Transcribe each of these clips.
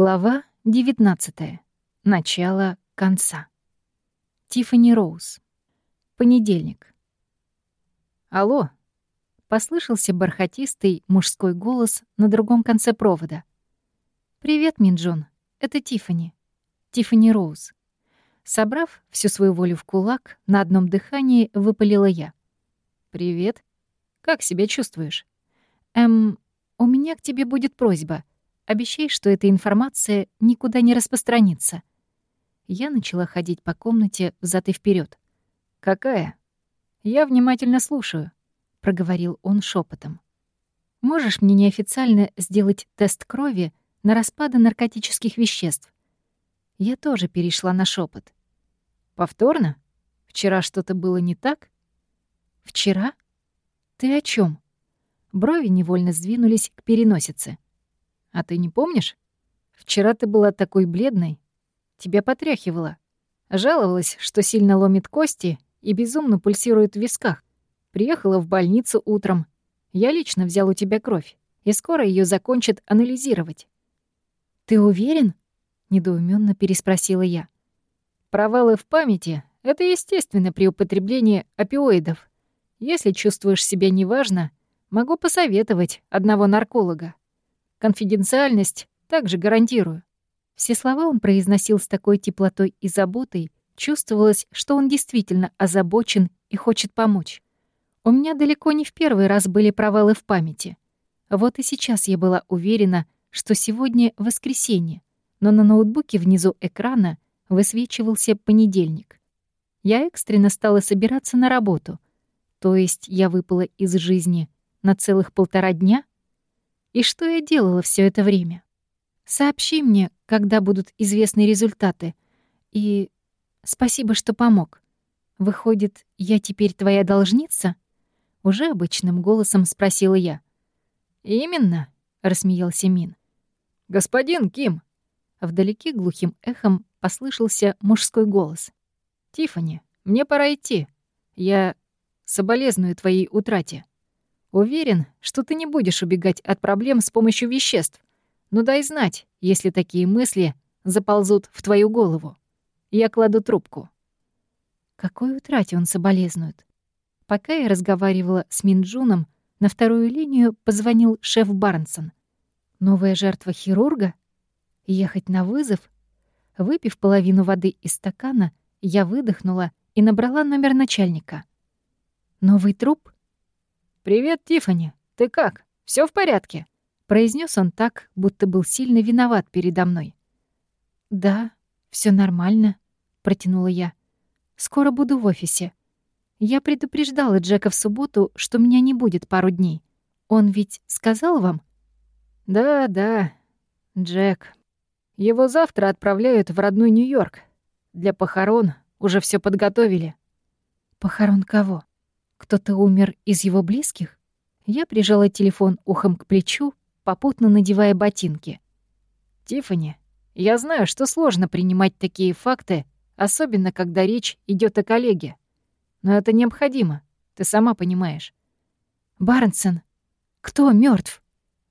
Глава 19. Начало конца. Тиффани Роуз. Понедельник. «Алло!» — послышался бархатистый мужской голос на другом конце провода. «Привет, Минджон. Это Тиффани. Тиффани Роуз». Собрав всю свою волю в кулак, на одном дыхании выпалила я. «Привет. Как себя чувствуешь?» «Эм, у меня к тебе будет просьба. Обещай, что эта информация никуда не распространится». Я начала ходить по комнате взад и вперед. «Какая?» «Я внимательно слушаю», — проговорил он шепотом. «Можешь мне неофициально сделать тест крови на распады наркотических веществ?» Я тоже перешла на шепот. «Повторно? Вчера что-то было не так?» «Вчера? Ты о чем? Брови невольно сдвинулись к переносице. «А ты не помнишь? Вчера ты была такой бледной. Тебя потряхивало. Жаловалась, что сильно ломит кости и безумно пульсирует в висках. Приехала в больницу утром. Я лично взял у тебя кровь, и скоро ее закончат анализировать». «Ты уверен?» — недоуменно переспросила я. «Провалы в памяти — это естественно при употреблении опиоидов. Если чувствуешь себя неважно, могу посоветовать одного нарколога. Конфиденциальность также гарантирую». Все слова он произносил с такой теплотой и заботой, чувствовалось, что он действительно озабочен и хочет помочь. У меня далеко не в первый раз были провалы в памяти. Вот и сейчас я была уверена, что сегодня воскресенье, но на ноутбуке внизу экрана высвечивался понедельник. Я экстренно стала собираться на работу — то есть я выпала из жизни на целых полтора дня? И что я делала все это время? Сообщи мне, когда будут известны результаты. И спасибо, что помог. Выходит, я теперь твоя должница? Уже обычным голосом спросила я. Именно, рассмеялся Мин. Господин Ким. Вдалеке глухим эхом послышался мужской голос. Тифани, мне пора идти. Я Соболезную твоей утрате. Уверен, что ты не будешь убегать от проблем с помощью веществ. Но дай знать, если такие мысли заползут в твою голову. Я кладу трубку. Какой утрате он соболезнует? Пока я разговаривала с Минджуном, на вторую линию позвонил шеф Барнсон. Новая жертва хирурга? Ехать на вызов? Выпив половину воды из стакана, я выдохнула и набрала номер начальника. Новый труп? «Привет, Тифани. Ты как? Все в порядке?» Произнес он так, будто был сильно виноват передо мной. «Да, все нормально», — протянула я. «Скоро буду в офисе. Я предупреждала Джека в субботу, что меня не будет пару дней. Он ведь сказал вам?» «Да, да, Джек. Его завтра отправляют в родной Нью-Йорк. Для похорон уже все подготовили». «Похорон кого?» Кто-то умер из его близких? Я прижала телефон ухом к плечу, попутно надевая ботинки. Тифани, я знаю, что сложно принимать такие факты, особенно когда речь идет о коллеге. Но это необходимо, ты сама понимаешь. Барнсон, кто мертв?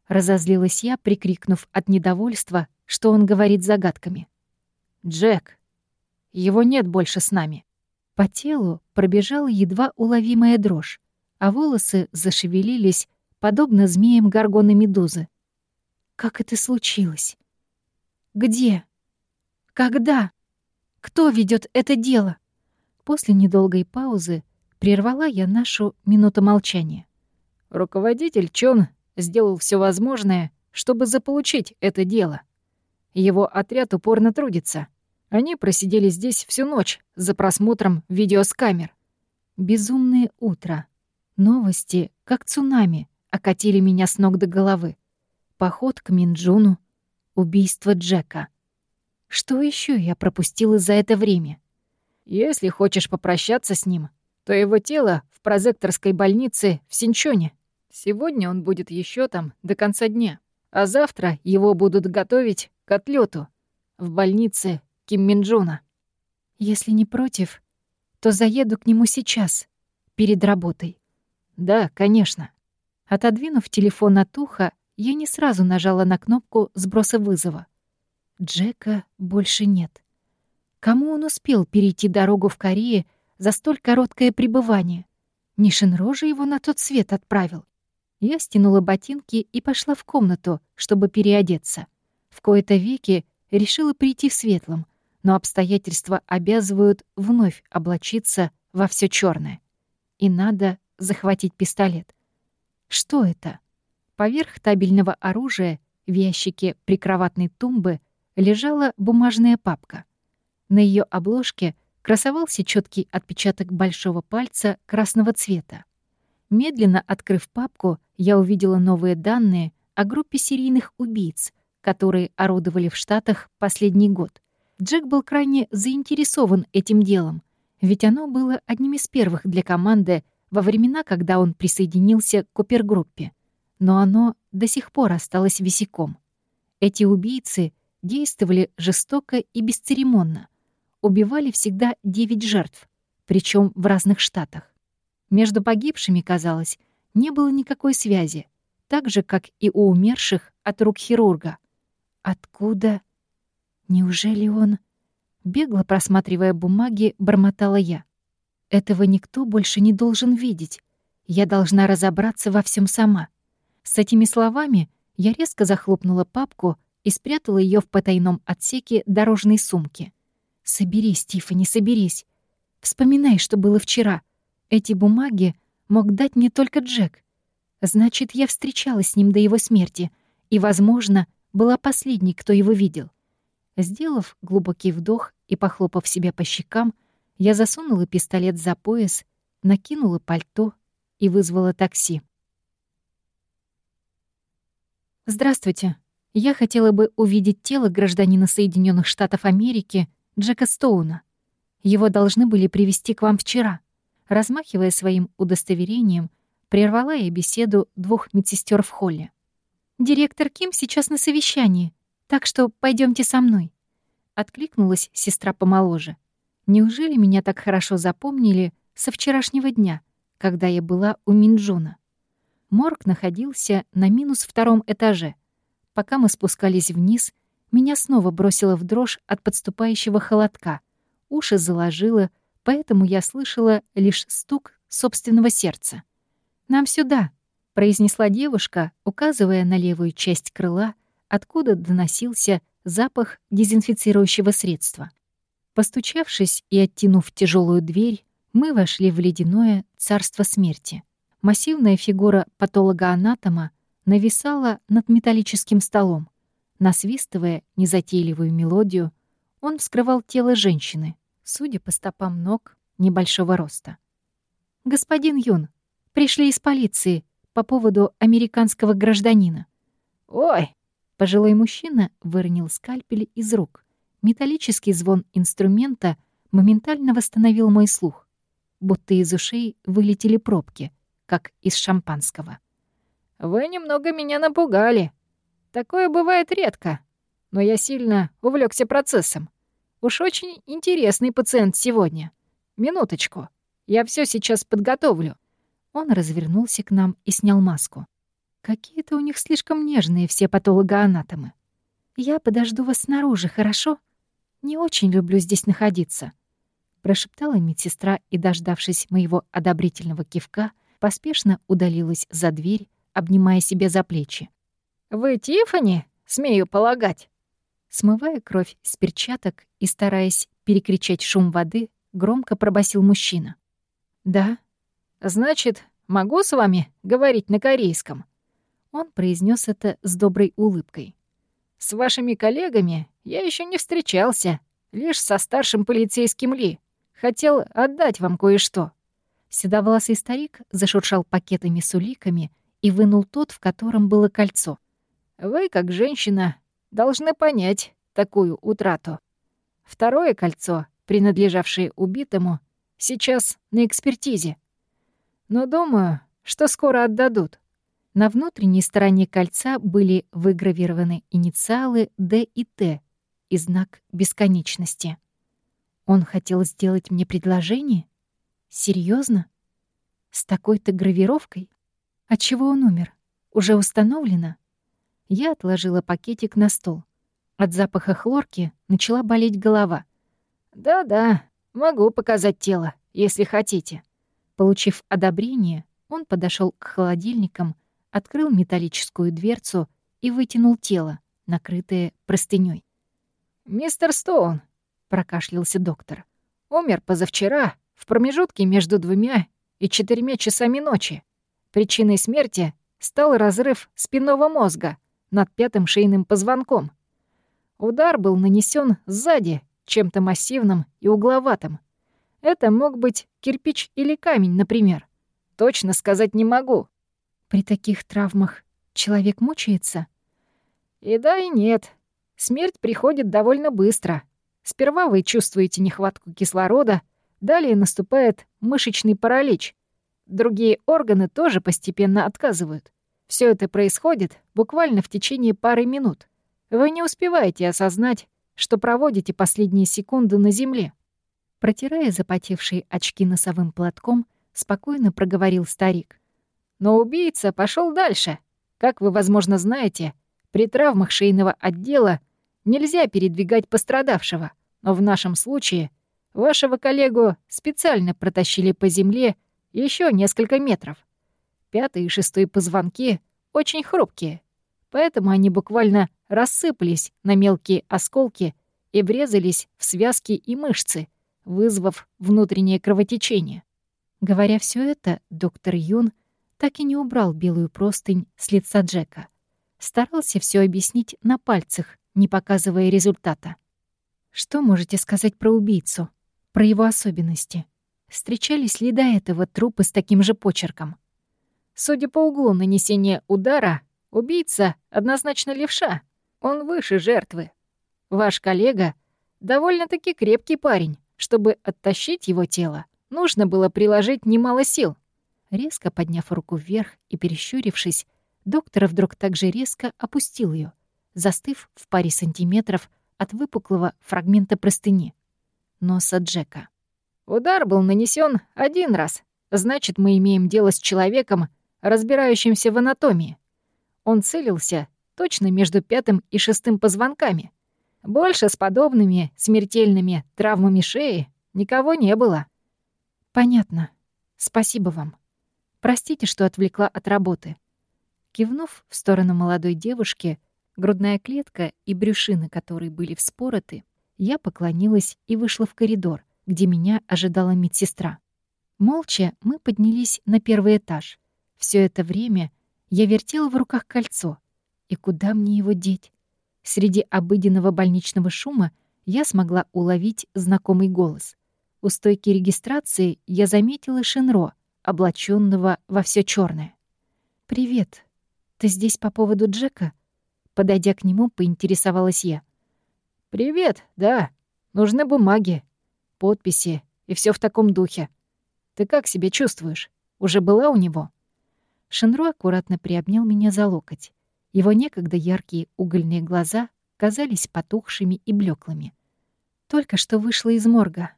Разозлилась я, прикрикнув от недовольства, что он говорит загадками. Джек. Его нет больше с нами. По телу пробежала едва уловимая дрожь, а волосы зашевелились, подобно змеям горгоны медузы. Как это случилось? Где? Когда? Кто ведет это дело? После недолгой паузы прервала я нашу минуту молчания. Руководитель Чон сделал все возможное, чтобы заполучить это дело. Его отряд упорно трудится. Они просидели здесь всю ночь за просмотром видео с камер. Безумное утро. Новости, как цунами, окатили меня с ног до головы. Поход к Минджуну, убийство Джека. Что еще я пропустила за это время? Если хочешь попрощаться с ним, то его тело в прозекторской больнице в Синчоне. Сегодня он будет еще там до конца дня, а завтра его будут готовить к отлету в больнице Ким Минджуна. Если не против, то заеду к нему сейчас, перед работой. Да, конечно. Отодвинув телефон от уха, я не сразу нажала на кнопку сброса вызова. Джека больше нет. Кому он успел перейти дорогу в Корее за столь короткое пребывание? Не Шинрожа его на тот свет отправил. Я стянула ботинки и пошла в комнату, чтобы переодеться. В кои-то веки решила прийти в светлом, но обстоятельства обязывают вновь облачиться во все черное. И надо захватить пистолет. Что это? Поверх табельного оружия в ящике прикроватной тумбы лежала бумажная папка. На ее обложке красовался четкий отпечаток большого пальца красного цвета. Медленно открыв папку, я увидела новые данные о группе серийных убийц, которые орудовали в Штатах последний год. Джек был крайне заинтересован этим делом, ведь оно было одним из первых для команды во времена, когда он присоединился к опергруппе. Но оно до сих пор осталось висяком. Эти убийцы действовали жестоко и бесцеремонно. Убивали всегда девять жертв, причем в разных штатах. Между погибшими, казалось, не было никакой связи, так же, как и у умерших от рук хирурга. Откуда? Неужели он... Бегло просматривая бумаги, бормотала я. Этого никто больше не должен видеть. Я должна разобраться во всем сама. С этими словами я резко захлопнула папку и спрятала ее в потайном отсеке дорожной сумки. «Соберись, Тиффани, соберись. Вспоминай, что было вчера. Эти бумаги мог дать мне только Джек. Значит, я встречалась с ним до его смерти и, возможно, была последней, кто его видел. Сделав глубокий вдох и похлопав себя по щекам, я засунула пистолет за пояс, накинула пальто и вызвала такси. «Здравствуйте. Я хотела бы увидеть тело гражданина Соединенных Штатов Америки Джека Стоуна. Его должны были привести к вам вчера». Размахивая своим удостоверением, прервала я беседу двух медсестер в холле. «Директор Ким сейчас на совещании, так что пойдемте со мной». Откликнулась сестра помоложе. «Неужели меня так хорошо запомнили со вчерашнего дня, когда я была у Минджуна?» Морг находился на минус втором этаже. Пока мы спускались вниз, меня снова бросило в дрожь от подступающего холодка. Уши заложило, поэтому я слышала лишь стук собственного сердца. «Нам сюда», — произнесла девушка, указывая на левую часть крыла, откуда доносился запах дезинфицирующего средства. Постучавшись и оттянув тяжелую дверь, мы вошли в ледяное царство смерти. Массивная фигура патолога-анатома нависала над металлическим столом. Насвистывая незатейливую мелодию, он вскрывал тело женщины, судя по стопам ног, небольшого роста. «Господин Юн, пришли из полиции по поводу американского гражданина». «Ой!» — пожилой мужчина выронил скальпель из рук. Металлический звон инструмента моментально восстановил мой слух, будто из ушей вылетели пробки, как из шампанского. «Вы немного меня напугали. Такое бывает редко, но я сильно увлекся процессом. Уж очень интересный пациент сегодня. Минуточку. Я все сейчас подготовлю». Он развернулся к нам и снял маску. Какие-то у них слишком нежные все патологоанатомы. «Я подожду вас снаружи, хорошо? Не очень люблю здесь находиться», — прошептала медсестра и, дождавшись моего одобрительного кивка, поспешно удалилась за дверь, обнимая себя за плечи. «Вы Тифани, смею полагать?» Смывая кровь с перчаток и стараясь перекричать шум воды, громко пробасил мужчина. «Да». «Значит, могу с вами говорить на корейском?» Он произнес это с доброй улыбкой. «С вашими коллегами я еще не встречался, лишь со старшим полицейским Ли. Хотел отдать вам кое-что». Седовласый старик зашуршал пакетами с уликами и вынул тот, в котором было кольцо. «Вы, как женщина, должны понять такую утрату. Второе кольцо, принадлежавшее убитому, сейчас на экспертизе. Но думаю, что скоро отдадут. На внутренней стороне кольца были выгравированы инициалы «Д» и «Т» и знак бесконечности. Он хотел сделать мне предложение? Серьезно? С такой-то гравировкой? Отчего он умер? Уже установлено? Я отложила пакетик на стол. От запаха хлорки начала болеть голова. «Да-да, могу показать тело, если хотите». Получив одобрение, он подошел к холодильникам, открыл металлическую дверцу и вытянул тело, накрытое простыней. «Мистер Стоун», — прокашлялся доктор, — «умер позавчера, в промежутке между двумя и четырьмя часами ночи. Причиной смерти стал разрыв спинного мозга над пятым шейным позвонком. Удар был нанесен сзади, чем-то массивным и угловатым. Это мог быть кирпич или камень, например. Точно сказать не могу. При таких травмах человек мучается? И да, и нет. Смерть приходит довольно быстро. Сперва вы чувствуете нехватку кислорода, далее наступает мышечный паралич. Другие органы тоже постепенно отказывают. Все это происходит буквально в течение пары минут. Вы не успеваете осознать, что проводите последние секунды на земле. Протирая запотевшие очки носовым платком, спокойно проговорил старик. Но убийца пошел дальше. Как вы, возможно, знаете, при травмах шейного отдела нельзя передвигать пострадавшего, но в нашем случае вашего коллегу специально протащили по земле еще несколько метров. Пятый и шестой позвонки очень хрупкие, поэтому они буквально рассыпались на мелкие осколки и врезались в связки и мышцы, вызвав внутреннее кровотечение. Говоря все это, доктор Юн так и не убрал белую простынь с лица Джека. Старался все объяснить на пальцах, не показывая результата. Что можете сказать про убийцу? Про его особенности? Встречались ли до этого трупы с таким же почерком? Судя по углу нанесения удара, убийца однозначно левша. Он выше жертвы. Ваш коллега довольно-таки крепкий парень. Чтобы оттащить его тело, нужно было приложить немало сил. Резко подняв руку вверх и перещурившись, доктор вдруг так же резко опустил ее, застыв в паре сантиметров от выпуклого фрагмента простыни. Носа Джека. Удар был нанесен один раз. Значит, мы имеем дело с человеком, разбирающимся в анатомии. Он целился точно между пятым и шестым позвонками. Больше с подобными смертельными травмами шеи никого не было. Понятно. Спасибо вам. Простите, что отвлекла от работы. Кивнув в сторону молодой девушки, грудная клетка и брюшины которой были вспороты, я поклонилась и вышла в коридор, где меня ожидала медсестра. Молча мы поднялись на первый этаж. Все это время я вертела в руках кольцо. И куда мне его деть? Среди обыденного больничного шума я смогла уловить знакомый голос. У стойки регистрации я заметила Шинро, облаченного во все черное. «Привет. Ты здесь по поводу Джека?» Подойдя к нему, поинтересовалась я. «Привет, да. Нужны бумаги подписи и все в таком духе. Ты как себя чувствуешь? Уже была у него?» Шинро аккуратно приобнял меня за локоть. Его некогда яркие угольные глаза казались потухшими и блеклыми. Только что вышла из морга.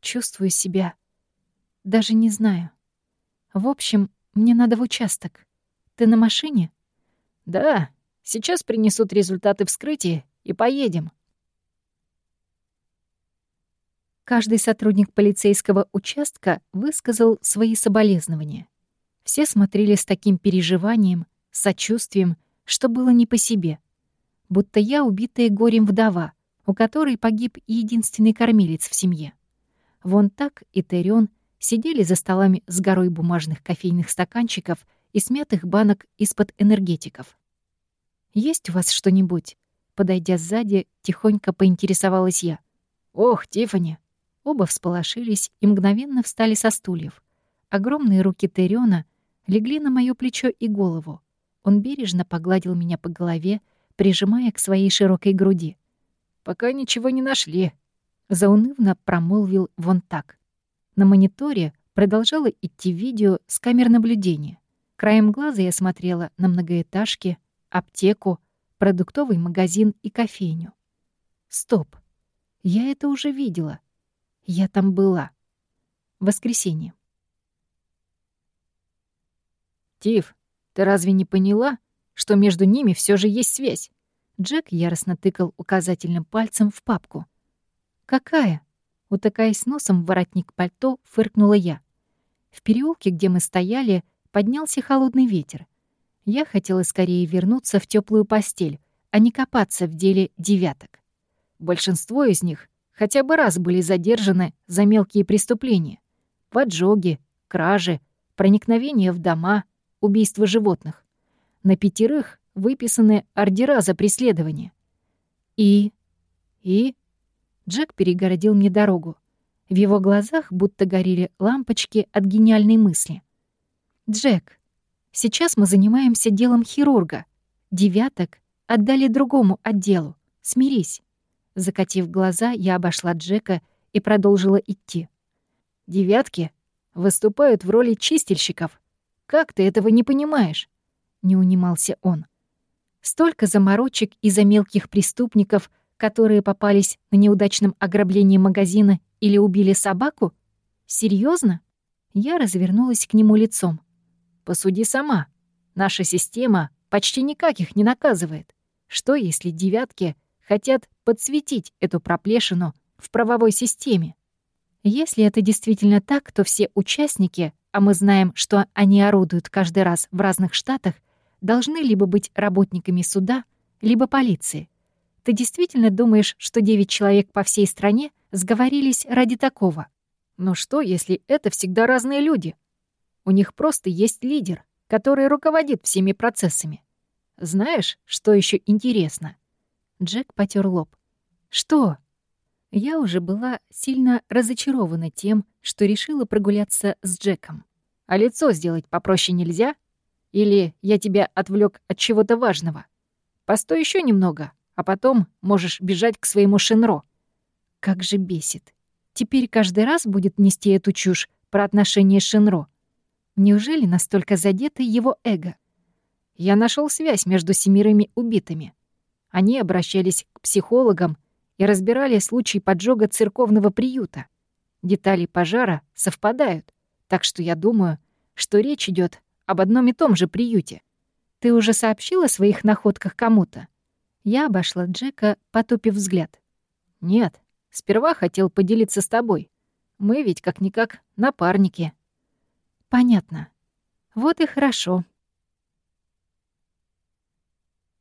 Чувствую себя. Даже не знаю. В общем, мне надо в участок. Ты на машине? Да. Сейчас принесут результаты вскрытия и поедем. Каждый сотрудник полицейского участка высказал свои соболезнования. Все смотрели с таким переживанием, сочувствием, что было не по себе. Будто я убитая горем вдова, у которой погиб единственный кормилец в семье. Вон так и Терион сидели за столами с горой бумажных кофейных стаканчиков и смятых банок из-под энергетиков. «Есть у вас что-нибудь?» Подойдя сзади, тихонько поинтересовалась я. «Ох, Тифани, Оба всполошились и мгновенно встали со стульев. Огромные руки Териона легли на моё плечо и голову. Он бережно погладил меня по голове, прижимая к своей широкой груди. «Пока ничего не нашли», — заунывно промолвил вон так. На мониторе продолжало идти видео с камер наблюдения. Краем глаза я смотрела на многоэтажки, аптеку, продуктовый магазин и кофейню. Стоп. Я это уже видела. Я там была. Воскресенье. Тиф, ты разве не поняла, что между ними все же есть связь? Джек яростно тыкал указательным пальцем в папку. «Какая?» Утыкаясь носом в воротник пальто, фыркнула я. В переулке, где мы стояли, поднялся холодный ветер. Я хотела скорее вернуться в теплую постель, а не копаться в деле девяток. Большинство из них хотя бы раз были задержаны за мелкие преступления. Поджоги, кражи, проникновение в дома, убийство животных. На пятерых выписаны ордера за преследование. И... и... Джек перегородил мне дорогу. В его глазах будто горели лампочки от гениальной мысли. «Джек, сейчас мы занимаемся делом хирурга. Девяток отдали другому отделу. Смирись». Закатив глаза, я обошла Джека и продолжила идти. «Девятки выступают в роли чистильщиков. Как ты этого не понимаешь?» Не унимался он. «Столько заморочек из-за мелких преступников — которые попались на неудачном ограблении магазина или убили собаку? Серьезно? Я развернулась к нему лицом. Посуди сама. Наша система почти никак их не наказывает. Что, если девятки хотят подсветить эту проплешину в правовой системе? Если это действительно так, то все участники, а мы знаем, что они орудуют каждый раз в разных штатах, должны либо быть работниками суда, либо полиции. Ты действительно думаешь, что девять человек по всей стране сговорились ради такого? Но что, если это всегда разные люди? У них просто есть лидер, который руководит всеми процессами. Знаешь, что еще интересно? Джек потер лоб. Что? Я уже была сильно разочарована тем, что решила прогуляться с Джеком. А лицо сделать попроще нельзя? Или я тебя отвлек от чего-то важного? Постой еще немного, а потом можешь бежать к своему Шинро. Как же бесит. Теперь каждый раз будет нести эту чушь про отношения Шинро. Неужели настолько задето его эго? Я нашел связь между семерыми убитыми. Они обращались к психологам и разбирали случай поджога церковного приюта. Детали пожара совпадают, так что я думаю, что речь идет об одном и том же приюте. Ты уже сообщила о своих находках кому-то? Я обошла Джека, потупив взгляд. «Нет, сперва хотел поделиться с тобой. Мы ведь как-никак напарники». «Понятно. Вот и хорошо»,